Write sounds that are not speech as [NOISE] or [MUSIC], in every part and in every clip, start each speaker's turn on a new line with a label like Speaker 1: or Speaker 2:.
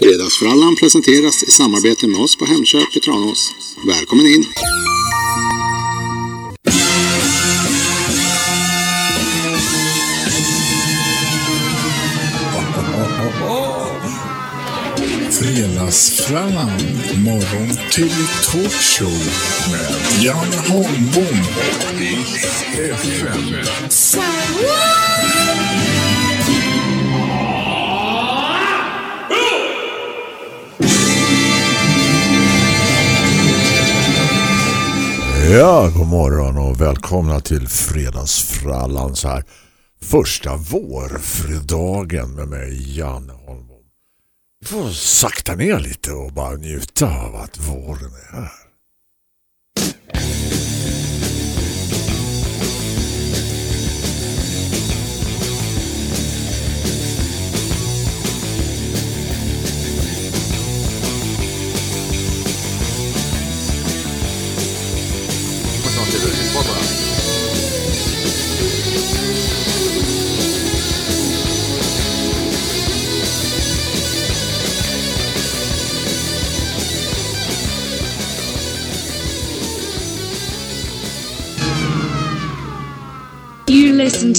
Speaker 1: Fredagsfrallan presenteras i samarbete med oss på Hemköp i Tranås. Välkommen in!
Speaker 2: Fredagsfrallan, morgon till talkshow med Janne Holmbom och FM.
Speaker 3: Ja, god morgon och välkomna till Fredagsfrallan så här. Första vårfredagen med mig, Janne Holmbom. Vi får sakta ner lite och bara njuta av att våren är här.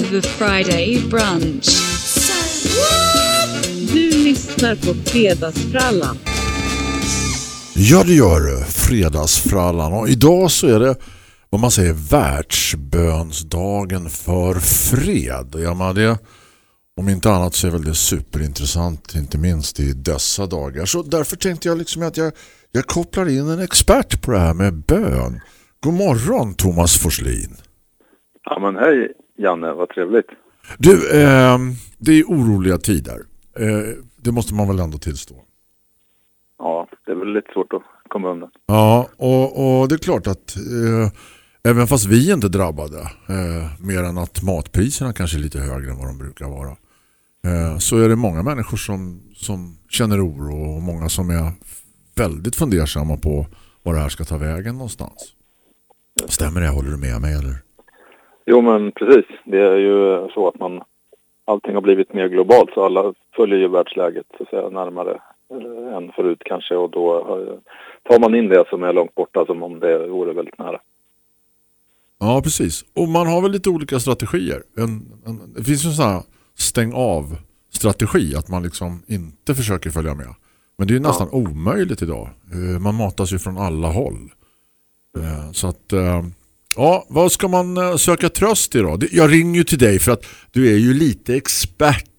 Speaker 4: The Friday brunch.
Speaker 5: Du lyssnar på Fredagsfrallan.
Speaker 3: Ja, det gör du. Fredagsfrallan. Och idag så är det vad man säger världsbönsdagen för fred. Ja, men det, om inte annat så är väl det superintressant, inte minst i dessa dagar. Så därför tänkte jag liksom att jag, jag kopplar in en expert på det här med bön. God morgon Thomas Forslin.
Speaker 6: Ja men hej Janne, vad trevligt.
Speaker 3: Du, eh, det är oroliga tider. Eh, det måste man väl ändå tillstå.
Speaker 6: Ja, det är väl lite svårt att komma undan.
Speaker 3: Ja, och, och det är klart att eh, även fast vi inte drabbade, eh, mer än att matpriserna kanske är lite högre än vad de brukar vara, eh, så är det många människor som, som känner oro och många som är väldigt fundersamma på var det här ska ta vägen någonstans. Stämmer det? Håller du med mig eller?
Speaker 6: Jo men precis, det är ju så att man allting har blivit mer globalt så alla följer ju världsläget så att säga närmare eh, än förut kanske och då eh, tar man in det som är långt borta som om det vore väldigt nära.
Speaker 3: Ja, precis. Och man har väl lite olika strategier. En, en, det finns ju en sån här stäng av strategi att man liksom inte försöker följa med. Men det är ju nästan omöjligt idag. Eh, Man matas ju från alla håll. Så att, ja, vad ska man eh, söka tröst i då? Jag ringer ju till dig för att du är ju lite expert.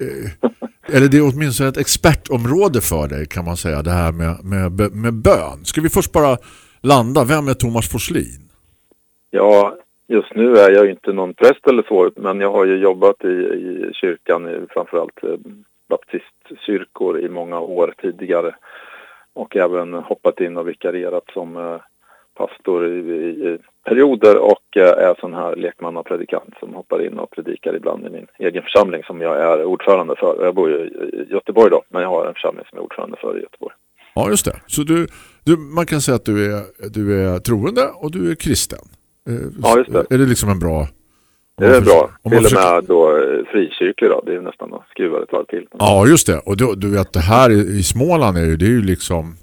Speaker 3: Eh, eller det är åtminstone ett expertområde för dig kan man säga. Det här med, med, med bön. Ska vi först bara landa? Vem är Thomas Forslin?
Speaker 6: Ja, just nu är jag ju inte någon präst eller så men jag har ju jobbat i, i kyrkan, framförallt eh, baptistkyrkor i många år tidigare och även hoppat in och vikarierat som pastor i, i, perioder och eh, är sån här lekmannapredikant som hoppar in och predikar ibland i min egen församling som jag är ordförande för. Jag bor ju i Göteborg då, men jag har en församling som jag är ordförande för i Göteborg.
Speaker 3: Ja, just det. Så du, du, man kan säga att du är, du är troende och du är kristen. Eh,
Speaker 6: Ja, just det.
Speaker 3: Är det liksom en bra...
Speaker 6: Det är bra.
Speaker 3: Om
Speaker 6: Till och
Speaker 3: försöker-
Speaker 6: med då eh, frikyrklig då. Det är ju nästan att skruva ett varv till.
Speaker 3: Ja, just det. Och du, du vet, det här i, i Småland är ju, det är ju liksom...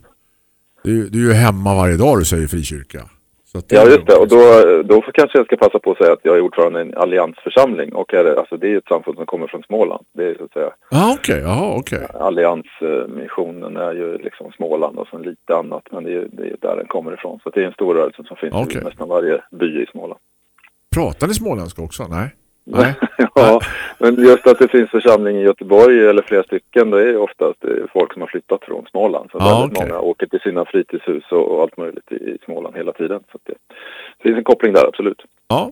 Speaker 3: Ju- du är ju hemma varje dag du säger frikyrka.
Speaker 6: Ja, just det. Och då, då kanske jag ska passa på att säga att jag är ordförande i en alliansförsamling. Och är alltså, det är ett samfund som kommer från Småland. Det är så att säga
Speaker 3: Ja, okej. Jaha, okej.
Speaker 6: Alliansmissionen är ju liksom Småland och sen lite annat. Men det är det är där den kommer ifrån. Så det är en stor rörelse som finns
Speaker 3: Okej.
Speaker 6: i nästan varje by i Småland.
Speaker 3: Pratar ni småländska också? Nej. Nej. [LAUGHS]
Speaker 6: ja, men just att det finns församling i Göteborg eller flera stycken, det är oftast eh, folk som har flyttat från Småland. Så
Speaker 3: Ja,
Speaker 6: väldigt
Speaker 3: okej.
Speaker 6: många åker till sina fritidshus och, allt möjligt i, Småland hela tiden. Så det, det finns en koppling där, absolut.
Speaker 3: Ja.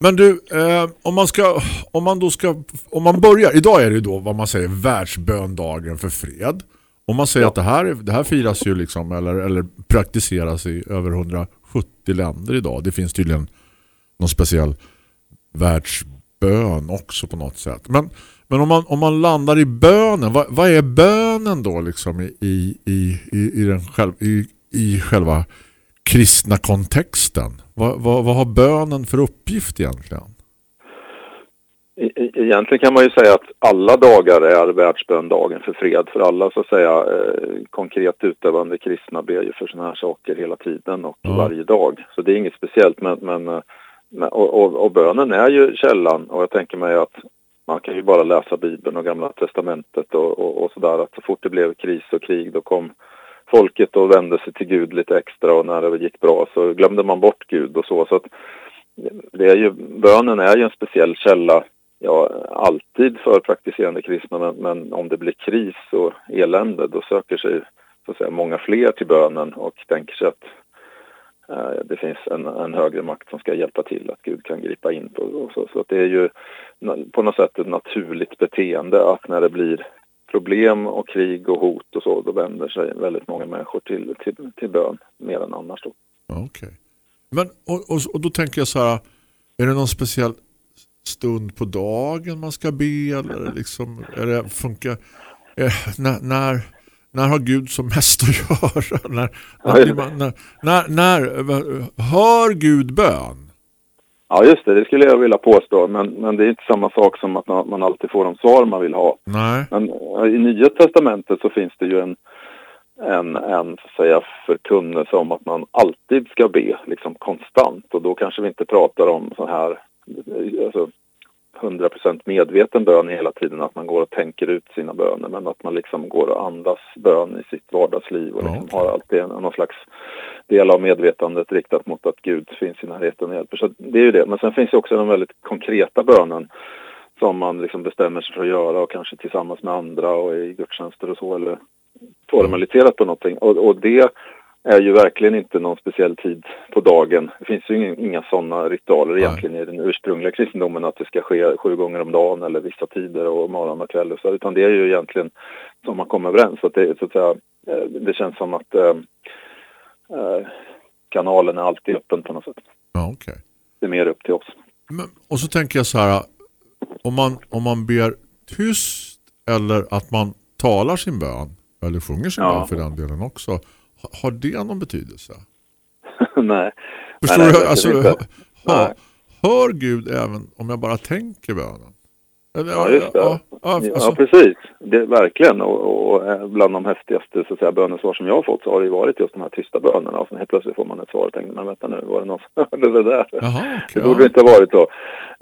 Speaker 3: Men du, eh, om man ska om man då ska om man börjar, idag är det då vad man säger världsböndagen för fred. Om man säger att det här, det här firas ju liksom eller, eller praktiseras i över 170 länder idag. Det finns tydligen någon speciell världsbön också på något sätt. Men, men om, man, om man landar i bönen, vad, vad är bönen då liksom i, i, i, i, den själv, i, i själva kristna kontexten? Vad, vad, vad har bönen för uppgift egentligen?
Speaker 6: E- e- Egentligen kan man ju säga att alla dagar är världsböndagen för fred. För alla så att säga eh, konkret utövande kristna ber ju för sådana här saker hela tiden och
Speaker 3: Ja.
Speaker 6: varje dag. Så det är inget speciellt men, men, eh, men och, och, och bönen är ju källan och jag tänker mig att man kan ju bara läsa Bibeln och Gamla Testamentet och, och, och sådär att så fort det blev kris och krig då kom folket och vände sig till Gud lite extra och när det gick bra så glömde man bort Gud och så. så att det är ju, bönen är ju en speciell källa, ja alltid för praktiserande kristna men, men om det blir kris och elände då söker sig så att säga, många fler till bönen och tänker sig att Eh, det finns en, en högre makt som ska hjälpa till, att Gud kan gripa in på och så. Så att det är ju på något sätt ett naturligt beteende att när det blir problem och krig och hot och så, då vänder sig väldigt många människor till, till, till bön mer än annars då.
Speaker 3: Ja, Okej. Men och, och, och då tänker jag så här, är det någon speciell stund på dagen man ska be eller liksom, är det funkar eh, när, när när har Gud som mest att [LAUGHS] göra? när, när, man, när, när, när hör Gud bön?
Speaker 6: Ja, just det, det skulle jag vilja påstå, men, men det är inte samma sak som att man, alltid får de svar man vill ha.
Speaker 3: Nej.
Speaker 6: Men eh, i Nya Testamentet så finns det ju en, en, en så säga, förkunnelse om att man alltid ska be, liksom konstant. Och då kanske vi inte pratar om så här, alltså 100% medveten bön hela tiden, att man går och tänker ut sina böner, men att man liksom går och andas bön i sitt vardagsliv och liksom
Speaker 3: okej.
Speaker 6: har alltid en, någon slags del av medvetandet riktat mot att Gud finns i närheten och hjälper. Så det är ju det. Men sen finns ju också den väldigt konkreta bönen som man liksom bestämmer sig för att göra och kanske tillsammans med andra och i gudstjänster och så eller formaliserat på någonting. Och, och det är ju verkligen inte någon speciell tid på dagen. Det finns ju inga, inga sådana ritualer
Speaker 3: Nej.
Speaker 6: egentligen i den ursprungliga kristendomen att det ska ske sju gånger om dagen eller vissa tider och morgon och kväll och så, utan det är ju egentligen som man kommer överens. Så det, så att säga, eh, det känns som att eh, eh, kanalen är alltid öppen på något sätt.
Speaker 3: Ja, okej.
Speaker 6: Det är mer upp till oss.
Speaker 3: Men, och så tänker jag så här, om man, om man ber tyst eller att man talar sin bön, eller sjunger sin
Speaker 6: Ja.
Speaker 3: bön för den delen också, har det någon betydelse? [LAUGHS]
Speaker 6: nej.
Speaker 3: Förstår
Speaker 6: nej,
Speaker 3: du? Alltså, hör, hör Gud även om jag bara tänker bönen? Eller,
Speaker 6: Ja, just det.
Speaker 3: Ja, ja,
Speaker 6: Ja,
Speaker 3: alltså,
Speaker 6: precis. Det, verkligen. Och, och eh, bland de häftigaste så att säga, bönesvar som jag har fått så har det varit just de här tysta bönerna. Och sen helt plötsligt får man ett svar och tänker, men vänta nu, var det någon som [LAUGHS] hörde det där?
Speaker 3: Jaha,
Speaker 6: Det
Speaker 3: okej.
Speaker 6: borde
Speaker 3: ja.
Speaker 6: inte ha varit så.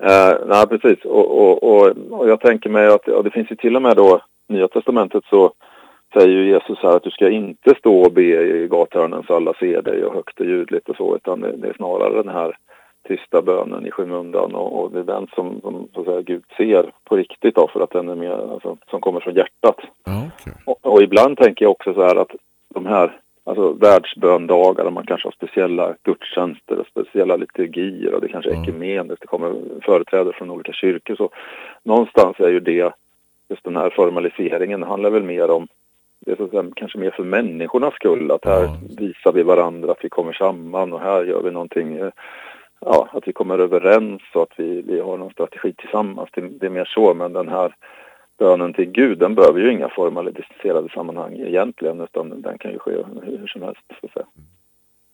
Speaker 6: Uh, nej, precis. Och, och, och, och jag tänker mig att ja, det finns ju till och med då Nya Testamentet så säger ju Jesus här att du ska inte stå och be i gathörnen så alla ser dig och högt och ljudligt och så, utan det, är snarare den här tysta bönen i skymundan och, och det är den som, som så att säga, Gud ser på riktigt då, för att den är mer, alltså, som kommer från hjärtat.
Speaker 3: Okej.
Speaker 6: Och, och ibland tänker jag också så här att de här alltså världsböndagar där man kanske har speciella gudstjänster och speciella liturgier och det kanske är
Speaker 3: Ja.
Speaker 6: ekumeniskt, det kommer företrädare från olika kyrkor så någonstans är ju det, just den här formaliseringen handlar väl mer om det är så att säga, kanske mer för människornas skull att här
Speaker 3: Ja.
Speaker 6: visar vi varandra att vi kommer samman och här gör vi någonting eh, ja, att vi kommer överens och att vi, vi har någon strategi tillsammans. Det, det är mer så, men den här bönen till Gud, den behöver ju inga formaliserade sammanhang egentligen, utan den kan ju ske hur, som helst. Så att säga.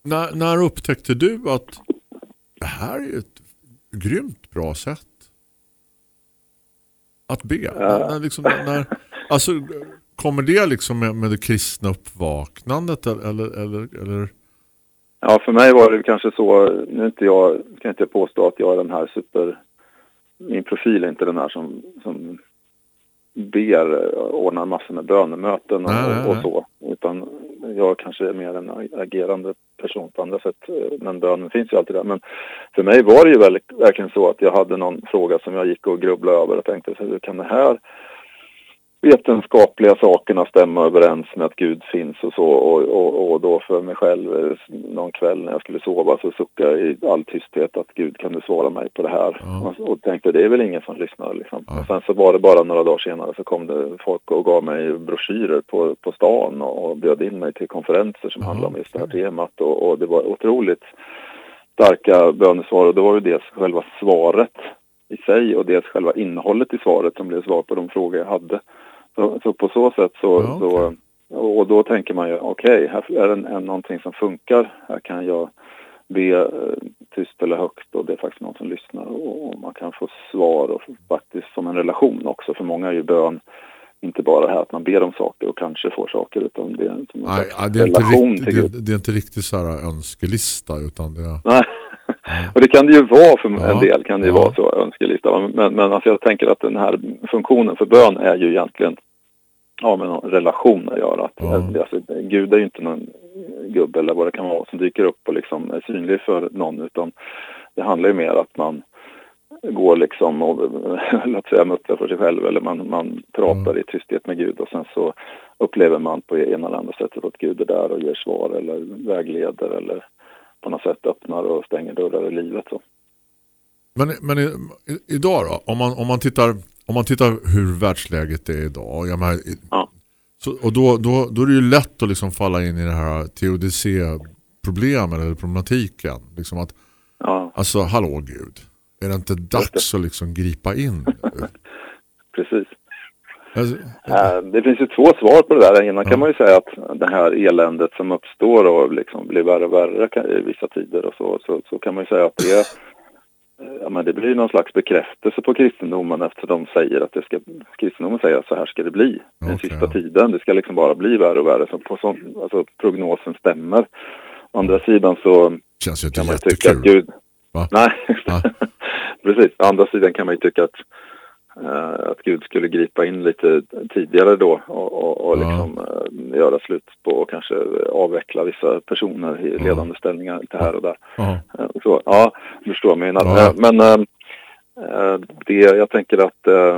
Speaker 3: När, när upptäckte du att det här är ett grymt bra sätt att be? När, när, liksom, när, [LAUGHS] alltså, kommer det liksom med, med det kristna uppvaknandet eller, eller, eller?
Speaker 6: Ja, för mig var det kanske så, nu är inte jag, kan inte påstå att jag är den här super, min profil är inte den här som, som ber, ordnar massor med bönemöten och, och
Speaker 3: nej.
Speaker 6: så. Utan jag kanske är mer en agerande person på andra sätt. Men bönen finns ju alltid där. Men för mig var det ju väldigt, verkligen så att jag hade någon fråga som jag gick och grubblade över och tänkte så hur kan det här vetenskapliga sakerna stämma överens med att Gud finns och så och, och, och då för mig själv eh, någon kväll när jag skulle sova så suckade jag i all tysthet att Gud kan du svara mig på det här
Speaker 3: Ja.
Speaker 6: och, och tänkte det är väl ingen som lyssnar liksom.
Speaker 3: Ja.
Speaker 6: Och sen så var det bara några dagar senare så kom det folk och gav mig broschyrer på, på stan och, och bjöd in mig till konferenser som
Speaker 3: Ja,
Speaker 6: handlade om just det här temat och, och det var otroligt starka bönesvar och det var ju dels själva svaret i sig och dels själva innehållet i svaret som blev svar på de frågor jag hade. Så, så på så sätt så,
Speaker 3: Ja,
Speaker 6: så
Speaker 3: okej.
Speaker 6: och då tänker man ju okej, här är det någonting som funkar. Här kan jag be eh, tyst eller högt och det är faktiskt någon som lyssnar och, och man kan få svar och faktiskt som en relation också. För många är ju bön inte bara det här att man ber om saker och kanske får saker utan det är som en
Speaker 3: Nej, det, är inte
Speaker 6: relation
Speaker 3: riktigt,
Speaker 6: till Gud.
Speaker 3: det, det är inte riktigt så här önskelista utan det är...
Speaker 6: Nej. Och det kan det ju vara för en del, kan det ju vara så önskelista. Men, men alltså jag tänker att den här funktionen för bön är ju egentligen ja, med någon relation att göra. Att,
Speaker 3: Ja.
Speaker 6: alltså, Gud är ju inte någon gubbe eller vad det kan vara som dyker upp och liksom är synlig för någon utan det handlar ju mer att man går liksom och [LAUGHS] låt säga muttrar för sig själv eller man, man pratar i tysthet med Gud och sen så upplever man på ena eller andra sättet att Gud är där och ger svar eller vägleder eller på något sätt öppnar och stänger dörrar i livet. Så.
Speaker 3: Men, men idag då, om man, om, man tittar, om man tittar hur världsläget är idag, jag menar,
Speaker 6: Ja.
Speaker 3: så, och då, då, då är det ju lätt att liksom falla in i det här teodicé-problemen eller problematiken. Liksom att,
Speaker 6: Ja,
Speaker 3: alltså hallå Gud, är det inte dags att liksom gripa in [LAUGHS]
Speaker 6: precis.
Speaker 3: Alltså,
Speaker 6: Eh, Det finns ju två svar på det där. Ena
Speaker 3: Ja.
Speaker 6: kan man ju säga att det här eländet som uppstår och liksom blir värre och värre i vissa tider och så, så, så kan man ju säga att det, eh, ja, men det blir någon slags bekräftelse på kristendomen eftersom de säger att det ska, kristendomen säger att så här ska det bli den
Speaker 3: Okej,
Speaker 6: sista
Speaker 3: ja.
Speaker 6: tiden. Det ska liksom bara bli värre och värre. Så på sån, alltså prognosen stämmer. Å andra sidan så
Speaker 3: känns ju inte
Speaker 6: kan man tycka att. Gud...
Speaker 3: Va?
Speaker 6: Nej,
Speaker 3: Va? [LAUGHS]
Speaker 6: precis. Å andra sidan kan man ju tycka att, att Gud skulle gripa in lite tidigare då och, och, och
Speaker 3: Ja.
Speaker 6: liksom, eh, göra slut på och kanske avveckla vissa personer i
Speaker 3: Ja.
Speaker 6: ledande ställningar lite här och där.
Speaker 3: Ja.
Speaker 6: Eh, Så, ja, du förstår menar.
Speaker 3: Ja.
Speaker 6: Eh, Men eh, eh, det, jag tänker att eh,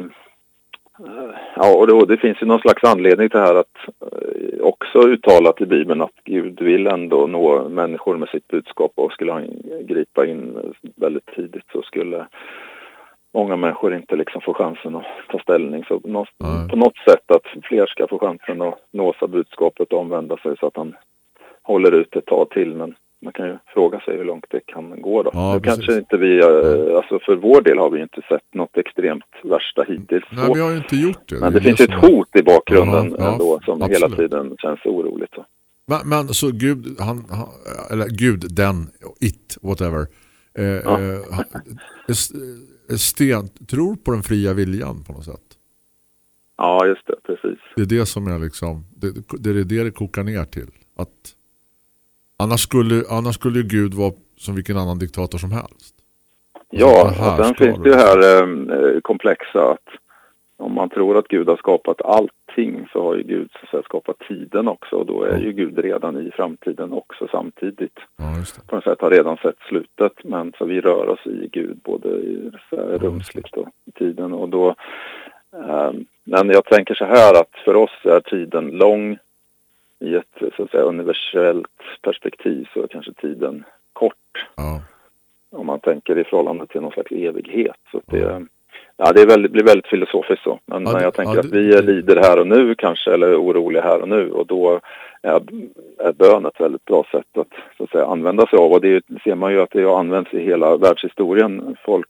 Speaker 6: eh, Ja, och det, det finns ju någon slags anledning till det här att eh, också uttalat i Bibeln att Gud vill ändå nå människor med sitt budskap och skulle han gripa in väldigt tidigt så skulle många människor inte liksom få chansen att ta ställning. Så nå-
Speaker 3: Nej.
Speaker 6: på något sätt att fler ska få chansen att nås av budskapet och omvända sig så att han håller ut ett tag till. Men man kan ju fråga sig hur långt det kan gå då.
Speaker 3: Ja,
Speaker 6: kanske inte vi, eh, alltså för vår del har vi inte sett något extremt värsta hittills.
Speaker 3: Nej,
Speaker 6: Så.
Speaker 3: vi har ju inte gjort det.
Speaker 6: Men
Speaker 3: är
Speaker 6: det finns ju ett hot i bakgrunden
Speaker 3: Ja,
Speaker 6: ändå som hela
Speaker 3: absolut.
Speaker 6: tiden känns oroligt. Så.
Speaker 3: Men, men så Gud, han, han, eller Gud, den, it, whatever. Eh,
Speaker 6: Ja.
Speaker 3: eh, sten, tror på den fria viljan på något sätt.
Speaker 6: Ja, just det, precis.
Speaker 3: Det är det som är liksom, det, det är det det kokar ner till. Att annars skulle, annars skulle Gud vara som vilken annan diktator som helst.
Speaker 6: Ja, och sen finns det ju
Speaker 3: det.
Speaker 6: här eh, komplexa att om man tror att Gud har skapat allting så har ju Gud så att säga, skapat tiden också och då är ju Gud redan i framtiden också samtidigt.
Speaker 3: Ja.
Speaker 6: På något sätt har redan sett slutet men så vi rör oss i Gud både i, så här, rumsligt och i tiden och då eh, men jag tänker så här att för oss är tiden lång i ett så att säga universellt perspektiv så är kanske tiden kort
Speaker 3: Ja.
Speaker 6: om man tänker i förhållande till någon slags evighet. Så det, ja, det väldigt, blir väldigt filosofiskt så. Men,
Speaker 3: Ja,
Speaker 6: jag tänker
Speaker 3: ja,
Speaker 6: att vi lider här och nu kanske, eller är oroliga här och nu. Och då är, är bön ett väldigt bra sätt att, så att säga, använda sig av. Och det ser man ju att det har använts i hela världshistorien. Folk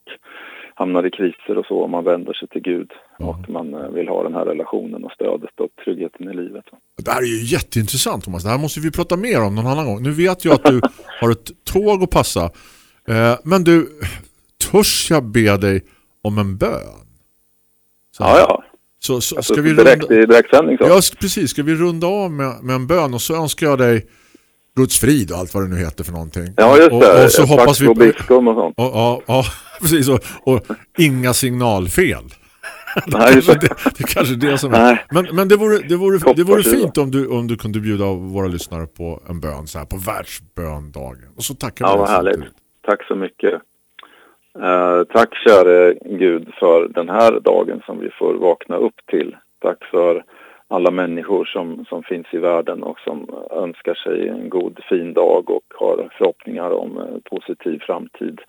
Speaker 6: hamnar i kriser och så om man vänder sig till Gud.
Speaker 3: Ja.
Speaker 6: Och man eh, vill ha den här relationen och stödet och tryggheten i livet.
Speaker 3: Det här är ju jätteintressant Thomas. Det här måste vi prata mer om någon annan gång. Nu vet jag att du [LAUGHS] har ett tåg att passa. Eh, men du, törs jag be dig om en bön? Så,
Speaker 6: Ja, ja.
Speaker 3: Så, så
Speaker 6: Alltså,
Speaker 3: ska vi
Speaker 6: direkt,
Speaker 3: runda...
Speaker 6: I direktsändning så.
Speaker 3: Ja, precis. Ska vi runda av med, med en bön och så önskar jag dig Guds frid och allt vad det nu heter för någonting.
Speaker 6: Ja, just
Speaker 3: och,
Speaker 6: det.
Speaker 3: Och så hoppas vi
Speaker 6: på biskum och sånt.
Speaker 3: Ja, ja, [LAUGHS] precis. Och, och inga signalfel. Det, [LAUGHS]
Speaker 6: Nej,
Speaker 3: kanske,
Speaker 6: det.
Speaker 3: det, [LAUGHS] det är kanske det som är. Men, men det vore, det vore, det vore fint om du, om du kunde bjuda våra lyssnare på en bön så här på världsböndagen. Och så tackar vi
Speaker 6: Ja, vad härligt. Tack så mycket. Eh, tack käre Gud för den här dagen som vi får vakna upp till. Tack för alla människor som, som finns i världen och som önskar sig en god fin dag och har förhoppningar om en positiv framtid.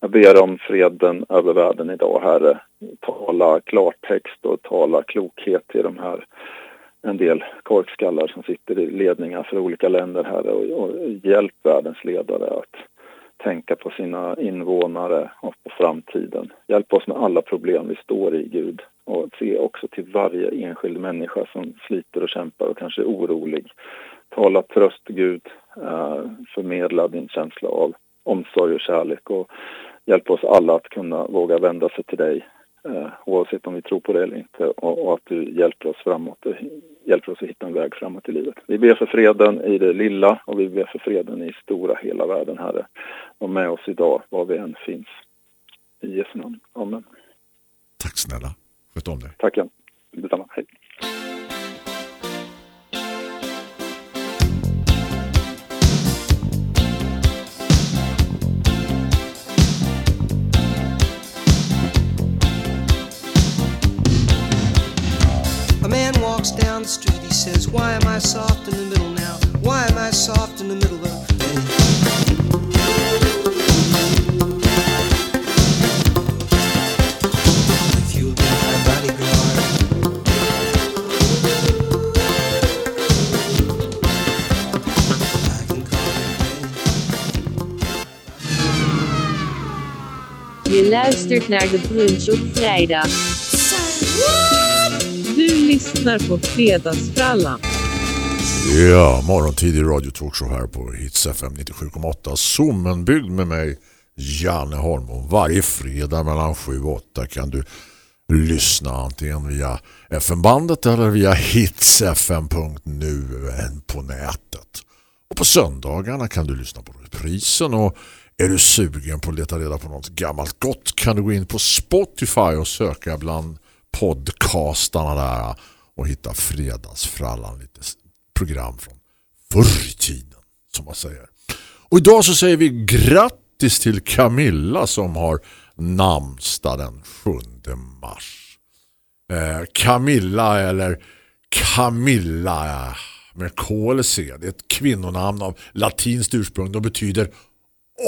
Speaker 6: Jag ber om freden över världen idag, Herre. Tala klartext och tala klokhet till de här en del korkskallar som sitter i ledningar för olika länder, Herre, och, och hjälp världens ledare att tänka på sina invånare och på framtiden. Hjälp oss med alla problem vi står i, Gud. Och se också till varje enskild människa som sliter och kämpar och kanske är orolig. Tala tröst, Gud. Eh, förmedla din känsla av omsorg och kärlek och hjälp oss alla att kunna våga vända sig till dig eh, oavsett om vi tror på det eller inte och, och att du hjälper oss framåt och hjälper oss att hitta en väg framåt i livet. Vi ber för freden i det lilla och vi ber för freden i stora hela världen, Herre. Var med oss idag, var vi än finns. I Jesu namn. Amen.
Speaker 3: Tack snälla. Sköt om dig.
Speaker 6: Tack igen. Detsamma. Hej.
Speaker 7: Walks down the street, he says, Why am I soft in the middle now? Why am I soft in the middle of If you'll be my bodyguard I can call you babe.
Speaker 5: Je luistert naar de brunch op vrijdag. Lyssnar på Fredagsfrallan.
Speaker 3: Ja, morgontidig radio talkshow här på Hits FM 97,8. Sommenbyggd med mig, Janne Holm. Varje fredag mellan 7 och 8 kan du lyssna antingen via FM-bandet eller via hitsfm.nu på nätet. Och på söndagarna kan du lyssna på reprisen och är du sugen på att leta reda på något gammalt gott kan du gå in på Spotify och söka bland podcastarna där och hitta fredagsfrallan lite program från förr i tiden som man säger. Och idag så säger vi grattis till Camilla som har namnsdag den 7 mars. Eh, Camilla eller Camilla med K eller C. Det är ett kvinnonamn av latinskt ursprung Det betyder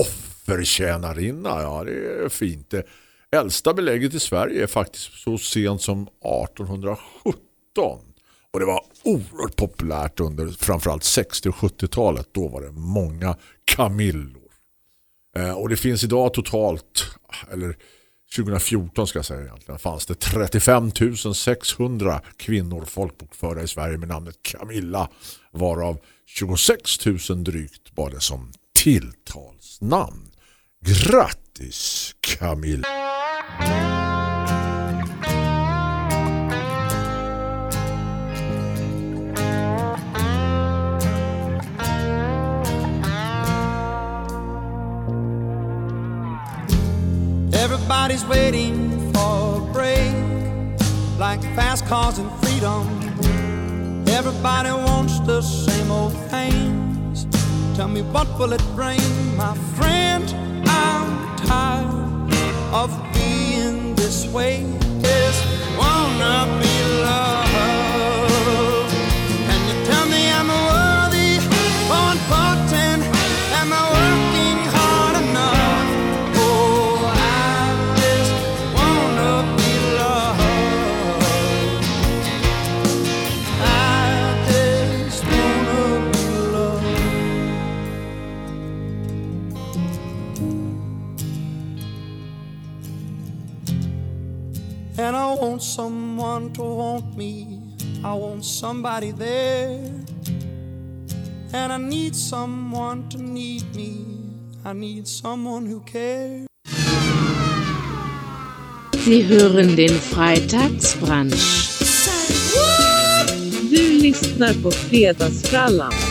Speaker 3: offertjänarinna. Ja, det är fint. Det äldsta belägget i Sverige är faktiskt så sent som 1817. Och det var oerhört populärt under framförallt 60- och 70-talet. Då var det många kamillor. Eh, och det finns idag totalt, eller 2014 ska jag säga egentligen, fanns det 35 600 kvinnor folkbokförda i Sverige med namnet Camilla. Varav 26 000 drygt var det som tilltalsnamn. Grattis Camilla!
Speaker 7: Everybody's waiting for a break, like fast cars and freedom. Everybody wants the same old things. Tell me what will it bring, my friend? I'm tired of way. Just wanna be loved. And I want someone to want me. I want somebody there. And I need someone to need me. I need someone who cares.
Speaker 5: Sie hören den Freitagsbrunch. Du lyssnar på Fredagsfrallan.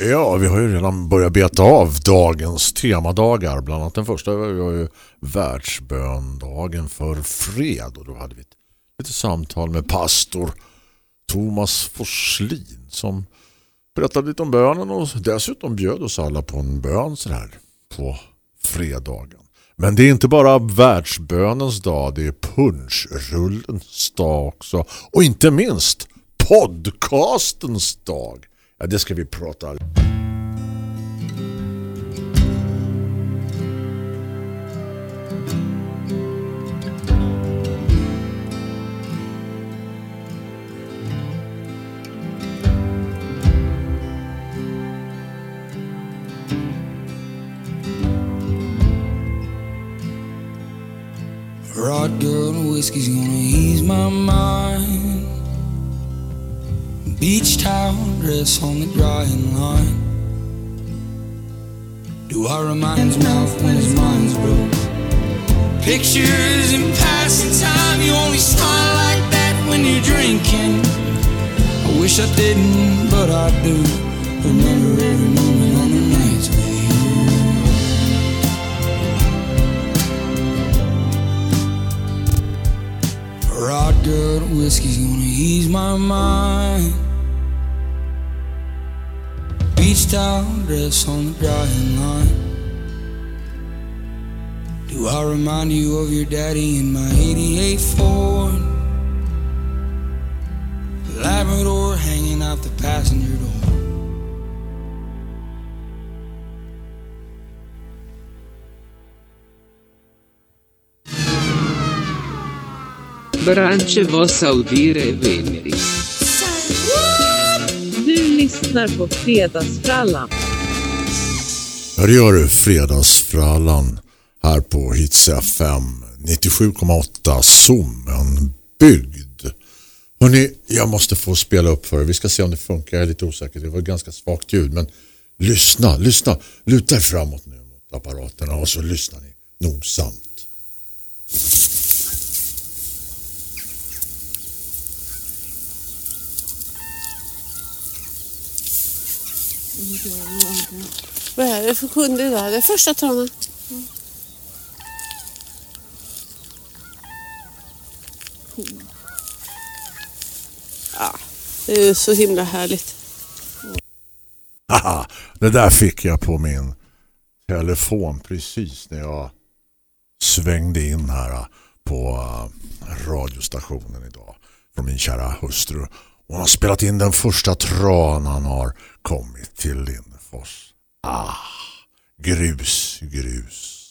Speaker 3: Ja, vi har ju redan börjat beta av dagens temadagar. Bland annat den första var ju världsböndagen för fred. Och då hade vi ett litet samtal med pastor Thomas Forslin som berättade lite om bönen och dessutom bjöd oss alla på en bön så här på fredagen. Men det är inte bara världsbönens dag, det är punschrullens dag också. Och inte minst podcastens dag. Ja, det ska vi prata.
Speaker 8: Rod girl and whiskey's gonna ease my mind. Beach towel dress on the drying line. Do I remind his mouth when his mind's broke? Pictures in passing time, you only smile like that when you're drinking. I wish I didn't, but I do. Remember every moment on the nights with you. Rod good whiskey's gonna ease my mind. Dress on the drying line. Do I remind you of your daddy in my 88 Ford? Labrador hanging out the passenger door.
Speaker 5: Veneris. Lyssnar på Fredagsfrallan.
Speaker 3: Ja, det gör du. Fredagsfrallan här på Hits FM 97,8 Zoomen byggd. Hörrni, jag måste få spela upp för er. Vi ska se om det funkar. Jag är lite osäker. Det var ganska svagt ljud. Men lyssna, lyssna. Luta er framåt nu mot apparaterna och så lyssnar ni nogsamt.
Speaker 9: Vad är det för sjunde idag? Det är första tranan. Ja, det är ju så himla härligt.
Speaker 3: Haha, det där fick jag på min telefon precis när jag svängde in här på eh, radiostationen idag från min kära hustru. Hon har spelat in den första tranan har kommit till Lindfors. Ah, grus, grus.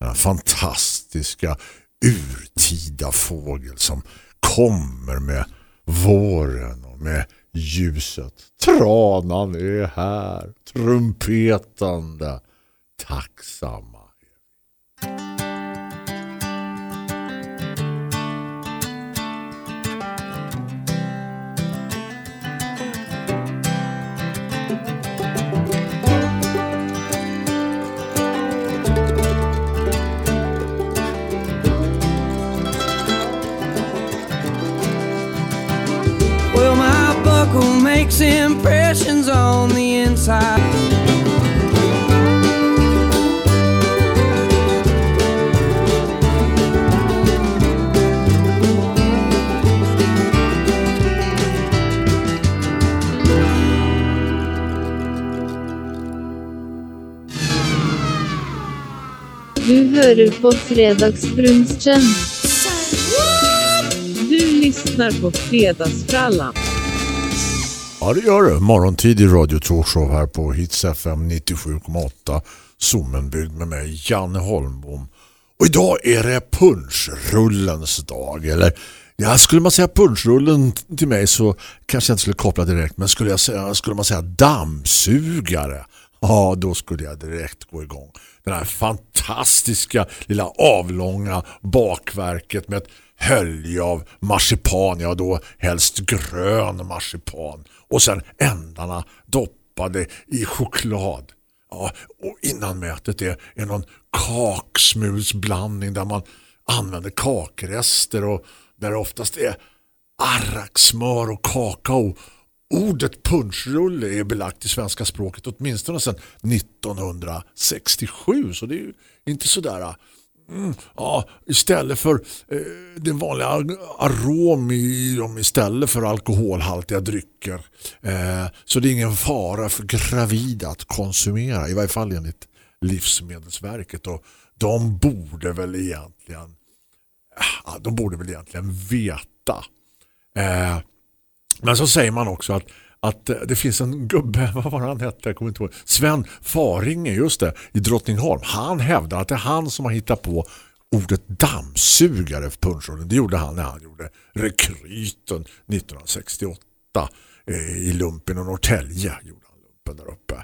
Speaker 3: Den fantastiska urtida fågel som kommer med våren och med ljuset. Tranan är här, trumpetande, tacksamma.
Speaker 8: Inside.
Speaker 4: Du hører på Fredagsbrunchen.
Speaker 5: Du lyssnar på Fredagsfrallan.
Speaker 3: Ja, det gör det. Morgontidig radio Torshov här på Hits FM 97,8 Zoomenbyggd med mig, Janne Holmbom. Och idag är det punschrullens dag. Eller, ja, skulle man säga punschrullen till mig så kanske jag inte skulle koppla direkt. Men skulle, jag säga, skulle man säga dammsugare, [LAUGHS] ja då skulle jag direkt gå igång. Den här fantastiska lilla avlånga bakverket med ett hölje av marsipan, ja då helst grön marsipan. Och sen ändarna doppade i choklad. Ja, och innanmätet är, är någon kaksmulsblandning där man använder kakrester och där det oftast är arraksmör och kakao. Ordet punschrulle är belagt i svenska språket åtminstone sedan 1967 så det är ju inte sådär Mm, ja, istället för eh, den vanliga arom i dem istället för alkoholhaltiga drycker. Eh, så det är ingen fara för gravida att konsumera, i varje fall enligt Livsmedelsverket. Och de borde väl egentligen ja, de borde väl egentligen veta. Eh, men så säger man också att att eh, det finns en gubbe, [LAUGHS] vad var han hette? Jag kommer inte ihåg. Sven Faringe, just det, i Drottningholm. Han hävdar att det är han som har hittat på ordet dammsugare för punschrullen. Det gjorde han när han gjorde rekryten 1968 eh, i lumpen och Norrtälje gjorde han lumpen där uppe.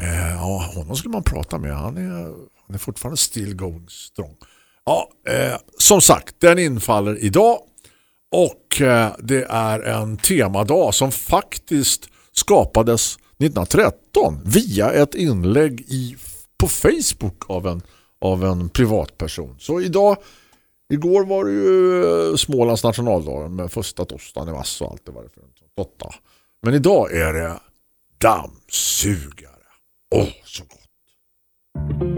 Speaker 3: Eh, ja, honom skulle man prata med. Han är, han är fortfarande still going strong. Ja, eh, som sagt, den infaller idag och eh, det är en temadag som faktiskt skapades 1913 via ett inlägg i på Facebook av en, av en privatperson. Så idag, igår var det ju eh, Smålands nationaldag med första torsdagen i massa och allt det var det för en. Men idag är det dammsugare. Åh, så gott.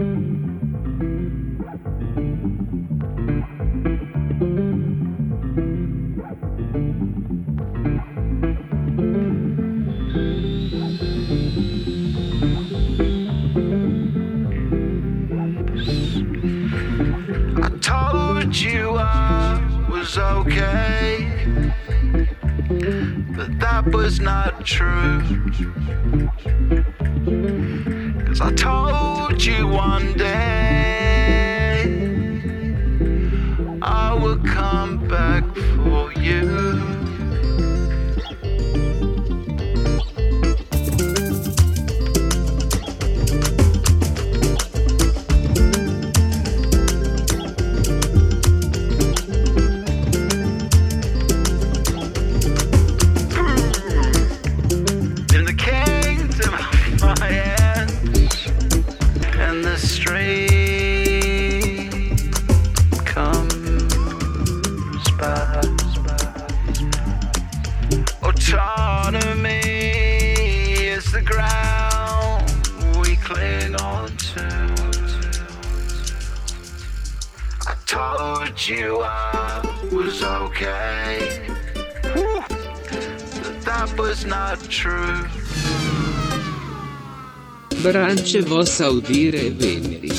Speaker 10: But that was not true. Cause I told you one day I would come back for you.
Speaker 5: Branchevo Saudire Veneri.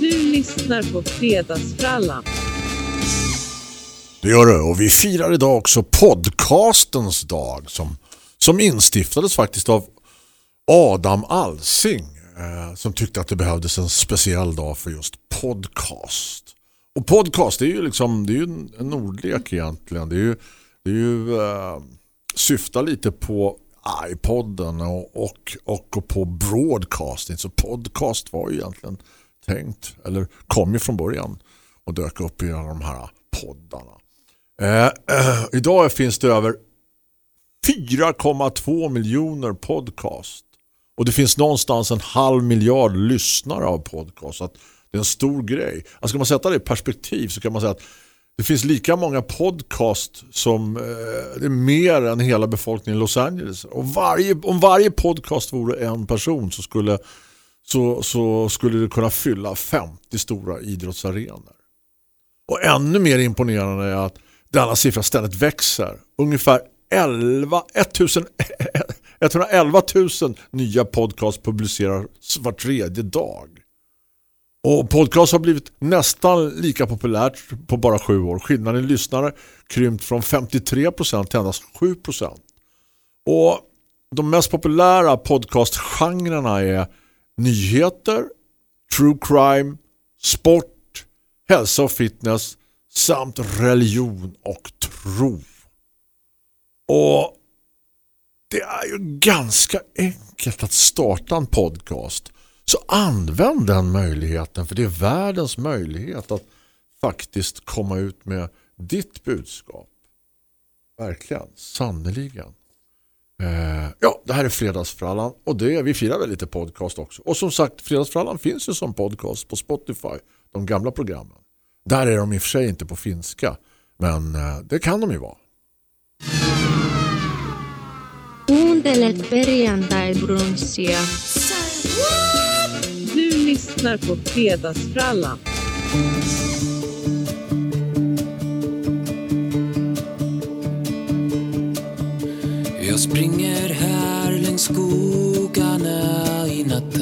Speaker 5: Du lyssnar på Fredagsfrallan.
Speaker 3: Det gör det. Och vi firar idag också podcastens dag som, som instiftades faktiskt av Adam Alsing eh, som tyckte att det behövdes en speciell dag för just podcast. Och podcast är ju liksom det är ju en, en ordlek egentligen. Det är ju, det är ju eh, syftar lite på iPodden och, och, och på broadcasting. Så podcast var ju egentligen tänkt, eller kom ju från början och dök upp i de här poddarna. Eh, eh, idag finns det över 4,2 miljoner podcast. Och det finns någonstans en halv miljard lyssnare av podcast. Så att det är en stor grej. Alltså ska man sätta det i perspektiv så kan man säga att det finns lika många podcast som eh, det är mer än hela befolkningen i Los Angeles. Och varje, om varje podcast vore en person så skulle, så, så skulle det kunna fylla 50 stora idrottsarenor. Och ännu mer imponerande är att denna siffra ständigt växer. Ungefär 11, 1000, 111 000 nya podcast publiceras var tredje dag. Och podcast har blivit nästan lika populärt på bara sju år. Skillnaden i lyssnare krympt från 53% till endast 7%. Och de mest populära podcastgenrerna är nyheter, true crime, sport, hälsa och fitness samt religion och tro. Och det är ju ganska enkelt att starta en podcast. Så använd den möjligheten för det är världens möjlighet att faktiskt komma ut med ditt budskap. Verkligen, sannoliken. Eh, ja, det här är Fredagsfrallan och det, vi firar väl lite podcast också. Och som sagt, Fredagsfrallan finns ju som podcast på Spotify, de gamla programmen. Där är de i och för sig inte på finska, men eh, det kan de ju vara.
Speaker 11: Kuuntelet perjantai-brunssia.
Speaker 5: Du lyssnar på Fredagsfrallan.
Speaker 12: Jag springer här längs skogarna i natten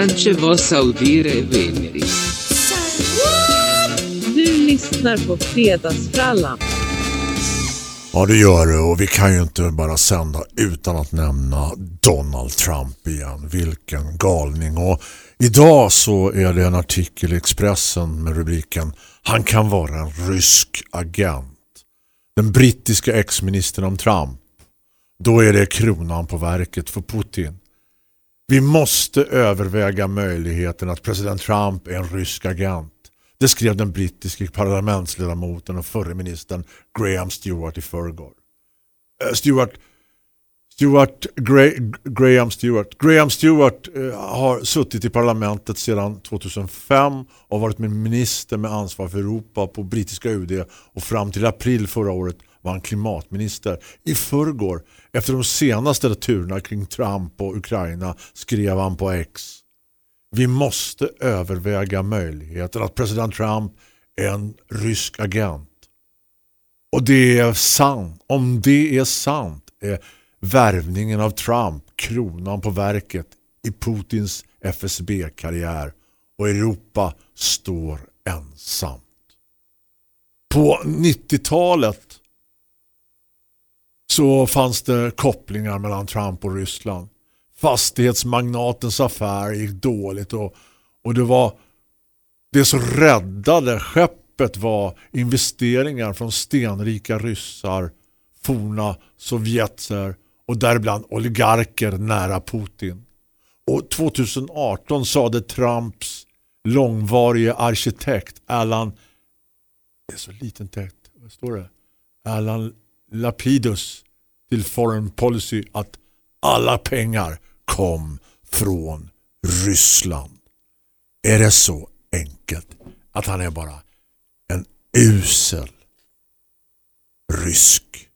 Speaker 5: Branche was audire veneri. Du lyssnar på Fredagsfrallan.
Speaker 3: Ja, det gör det och vi kan ju inte bara sända utan att nämna Donald Trump igen. Vilken galning. Och idag så är det en artikel i Expressen med rubriken Han kan vara en rysk agent. Den brittiska ex-ministern om Trump. Då är det kronan på verket för Putin. Vi måste överväga möjligheten att president Trump är en rysk agent. Det skrev den brittiske parlamentsledamoten och förre ministern Graham Stewart i förrgår. Eh, Stewart, Stewart Gra Graham Stewart. Graham Stewart eh, har suttit i parlamentet sedan 2005 och varit med minister med ansvar för Europa på brittiska UD och fram till april förra året var han klimatminister. I förrgår, efter de senaste turerna kring Trump och Ukraina, skrev han på X. Vi måste överväga möjligheten att president Trump är en rysk agent. Och det är sant. Om det är sant är värvningen av Trump kronan på verket i Putins FSB-karriär och Europa står ensamt. På 90-talet så fanns det kopplingar mellan Trump och Ryssland. Fastighetsmagnatens affär gick dåligt och, och det var det som räddade skeppet var investeringar från stenrika ryssar, forna sovjetser och däribland oligarker nära Putin. Och 2018 sade Trumps långvarige arkitekt Alan det är så liten text, vad står det? Alan Lapidus till Foreign Policy att alla pengar kom från Ryssland. Är det så enkelt att han är bara en usel rysk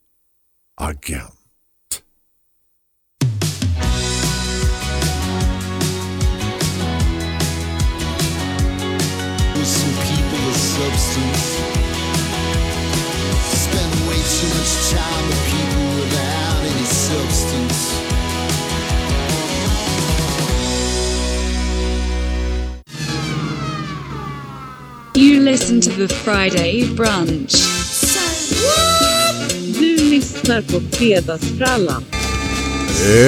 Speaker 3: agent?
Speaker 13: some people with substance. Spend way too much time with people without any substance.
Speaker 4: You listen to the Friday brunch.
Speaker 5: Du lyssnar på Fredagsfrallan.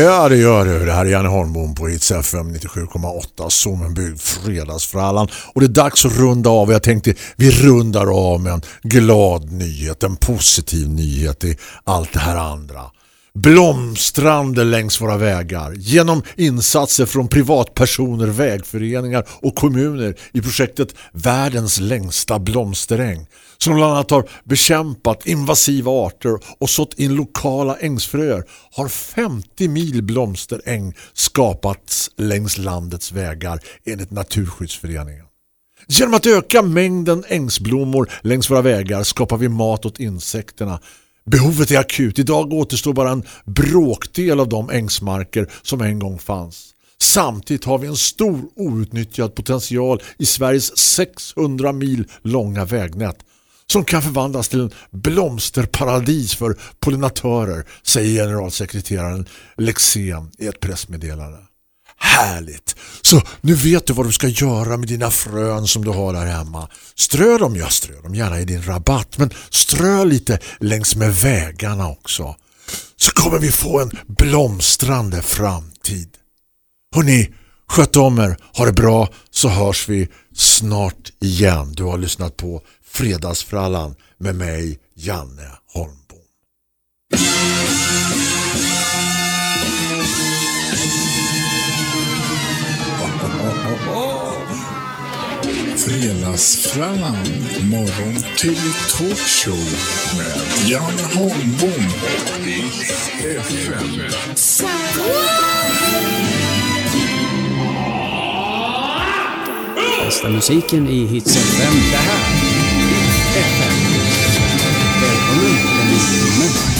Speaker 3: Ja, det gör du. Det här är Janne Holmbom på Hits FM 97,8 som en byggd fredagsfrallan. Och det är dags att runda av. Jag tänkte vi rundar av med en glad nyhet, en positiv nyhet i allt det här andra. Blomstrande längs våra vägar genom insatser från privatpersoner, vägföreningar och kommuner i projektet Världens längsta blomsteräng som bland annat har bekämpat invasiva arter och sått in lokala ängsfröer har 50 mil blomsteräng skapats längs landets vägar enligt Naturskyddsföreningen. Genom att öka mängden ängsblommor längs våra vägar skapar vi mat åt insekterna. Behovet är akut. Idag återstår bara en bråkdel av de ängsmarker som en gång fanns. Samtidigt har vi en stor outnyttjad potential i Sveriges 600 mil långa vägnät som kan förvandlas till en blomsterparadis för pollinatörer, säger generalsekreteraren Lexén i ett pressmeddelande. Härligt! Så nu vet du vad du ska göra med dina frön som du har där hemma. Strö dem, jag strö dem gärna i din rabatt, men strö lite längs med vägarna också. Så kommer vi få en blomstrande framtid. Hörrni, sköt om er, ha det bra så hörs vi snart igen. Du har lyssnat på Fredagsfrallan med mig, Janne Holmbom.
Speaker 2: Fredagsfrallan, morgon till talkshow med Janne Holmbom och FM.
Speaker 14: Bästa musiken i Hits FM. Det här FM. Välkommen den 9 timmen.